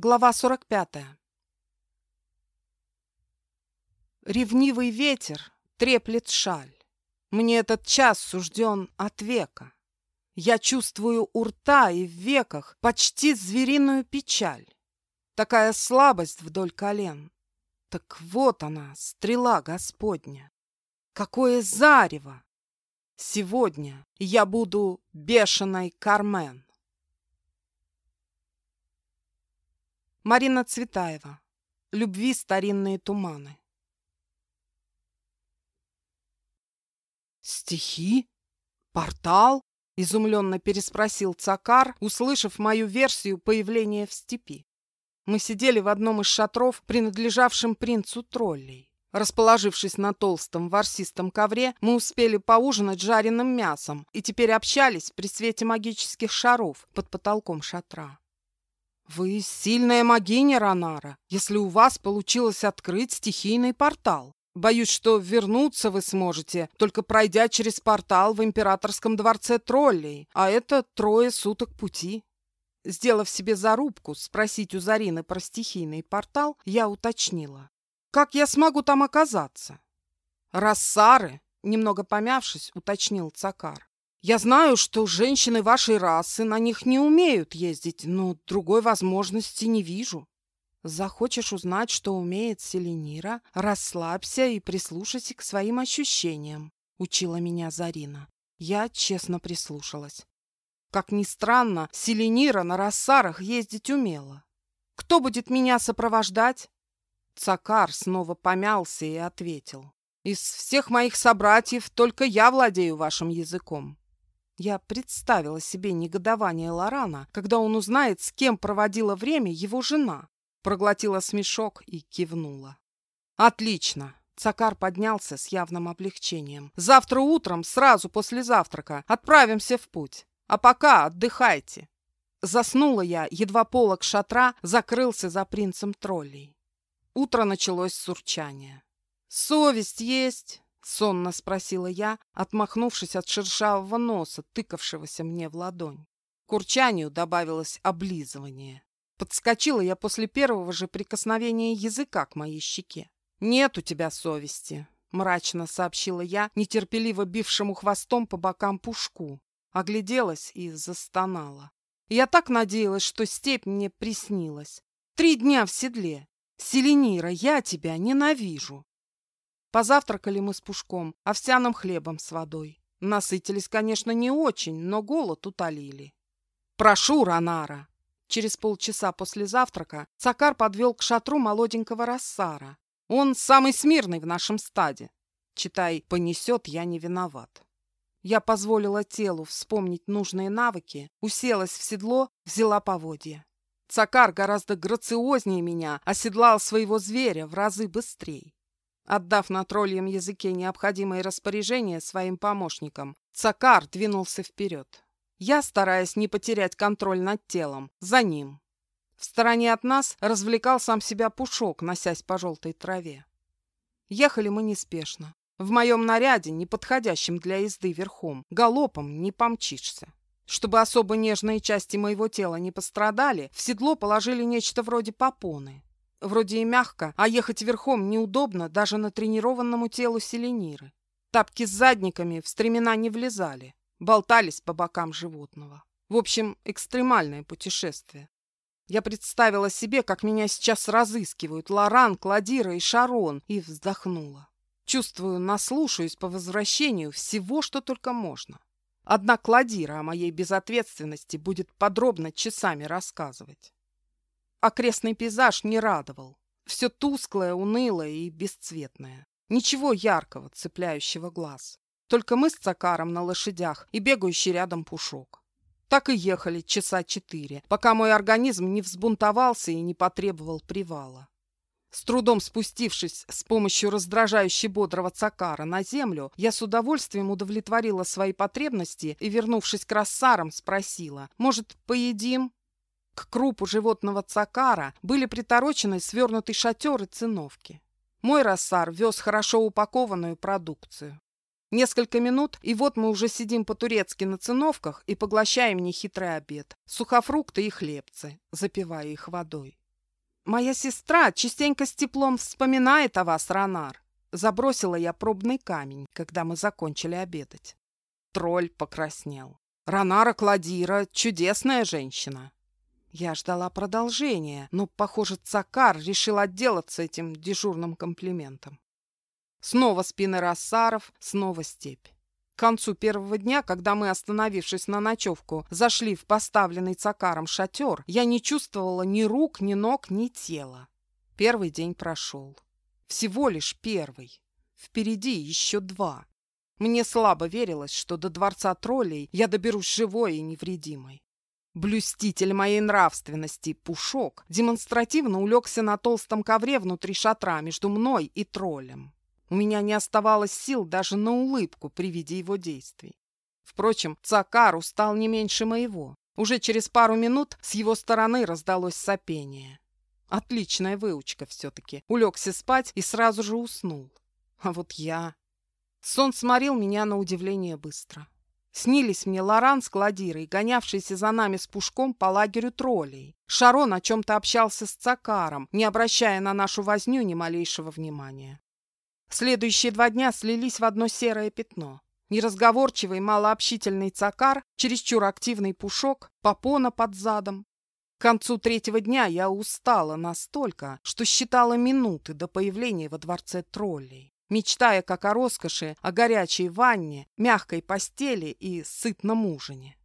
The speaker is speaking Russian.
Глава 45. Ревнивый ветер треплет шаль. Мне этот час сужден от века. Я чувствую у рта и в веках почти звериную печаль. Такая слабость вдоль колен. Так вот она, стрела Господня. Какое зарево! Сегодня я буду бешеной Кармен. Марина Цветаева. Любви старинные туманы. Стихи? Портал? Изумленно переспросил Цакар, услышав мою версию появления в степи. Мы сидели в одном из шатров, принадлежавшем принцу троллей. Расположившись на толстом ворсистом ковре, мы успели поужинать жареным мясом и теперь общались при свете магических шаров под потолком шатра. «Вы сильная магиня, Ранара, если у вас получилось открыть стихийный портал. Боюсь, что вернуться вы сможете, только пройдя через портал в императорском дворце троллей, а это трое суток пути». Сделав себе зарубку спросить у Зарины про стихийный портал, я уточнила. «Как я смогу там оказаться?» «Рассары», — немного помявшись, уточнил Цакар. Я знаю, что женщины вашей расы на них не умеют ездить, но другой возможности не вижу. Захочешь узнать, что умеет Селенира, расслабься и прислушайся к своим ощущениям, учила меня Зарина. Я честно прислушалась. Как ни странно, Селенира на рассарах ездить умела. Кто будет меня сопровождать? Цакар снова помялся и ответил. Из всех моих собратьев только я владею вашим языком. Я представила себе негодование Лорана, когда он узнает, с кем проводила время его жена. Проглотила смешок и кивнула. «Отлично!» Цакар поднялся с явным облегчением. «Завтра утром, сразу после завтрака, отправимся в путь. А пока отдыхайте». Заснула я, едва полок шатра закрылся за принцем троллей. Утро началось с урчания. «Совесть есть!» Сонно спросила я, отмахнувшись от шершавого носа, тыкавшегося мне в ладонь. К урчанию добавилось облизывание. Подскочила я после первого же прикосновения языка к моей щеке. «Нет у тебя совести», — мрачно сообщила я, нетерпеливо бившему хвостом по бокам пушку. Огляделась и застонала. Я так надеялась, что степь мне приснилась. Три дня в седле. Селенира, я тебя ненавижу. Позавтракали мы с Пушком овсяным хлебом с водой. Насытились, конечно, не очень, но голод утолили. «Прошу, Ранара!» Через полчаса после завтрака Цакар подвел к шатру молоденького Рассара. Он самый смирный в нашем стаде. Читай, понесет, я не виноват. Я позволила телу вспомнить нужные навыки, уселась в седло, взяла поводья. Цакар гораздо грациознее меня оседлал своего зверя в разы быстрее. Отдав на тролльем языке необходимые распоряжения своим помощникам, Цакар двинулся вперед. Я, стараясь не потерять контроль над телом, за ним. В стороне от нас развлекал сам себя Пушок, носясь по желтой траве. Ехали мы неспешно. В моем наряде, не подходящем для езды верхом, галопом не помчишься. Чтобы особо нежные части моего тела не пострадали, в седло положили нечто вроде попоны. Вроде и мягко, а ехать верхом неудобно даже на тренированному телу селениры. Тапки с задниками в стремена не влезали, болтались по бокам животного. В общем, экстремальное путешествие. Я представила себе, как меня сейчас разыскивают Лоран, Кладира и Шарон, и вздохнула. Чувствую, наслушаюсь по возвращению всего, что только можно. Одна Кладира о моей безответственности будет подробно часами рассказывать. Окрестный пейзаж не радовал. Все тусклое, унылое и бесцветное. Ничего яркого, цепляющего глаз. Только мы с Цакаром на лошадях и бегающий рядом пушок. Так и ехали часа четыре, пока мой организм не взбунтовался и не потребовал привала. С трудом спустившись с помощью раздражающе бодрого цакара на землю, я с удовольствием удовлетворила свои потребности и, вернувшись к рассарам, спросила, «Может, поедим?» К крупу животного цакара были приторочены свернутый шатер и циновки. Мой рассар вез хорошо упакованную продукцию. Несколько минут, и вот мы уже сидим по-турецки на циновках и поглощаем нехитрый обед. Сухофрукты и хлебцы, запивая их водой. моя сестра частенько с теплом вспоминает о вас, Ранар. Забросила я пробный камень, когда мы закончили обедать. Тролль покраснел. Ранара Кладира — чудесная женщина. Я ждала продолжения, но, похоже, Цакар решил отделаться этим дежурным комплиментом. Снова спины рассаров, снова степь. К концу первого дня, когда мы, остановившись на ночевку, зашли в поставленный цакаром шатер, я не чувствовала ни рук, ни ног, ни тела. Первый день прошел. Всего лишь первый. Впереди еще два. Мне слабо верилось, что до дворца троллей я доберусь живой и невредимой. Блюститель моей нравственности, Пушок, демонстративно улегся на толстом ковре внутри шатра между мной и троллем. У меня не оставалось сил даже на улыбку при виде его действий. Впрочем, Цакар устал не меньше моего. Уже через пару минут с его стороны раздалось сопение. Отличная выучка все-таки. Улегся спать и сразу же уснул. А вот я... Сон сморил меня на удивление быстро. Снились мне Лоран с Кладирой, гонявшийся за нами с пушком по лагерю троллей. Шарон о чем-то общался с Цакаром, не обращая на нашу возню ни малейшего внимания. Следующие два дня слились в одно серое пятно. Неразговорчивый, малообщительный цакар, чересчур активный пушок, попона под задом. К концу третьего дня я устала настолько, что считала минуты до появления во дворце троллей, мечтая как о роскоши, о горячей ванне, мягкой постели и сытном ужине.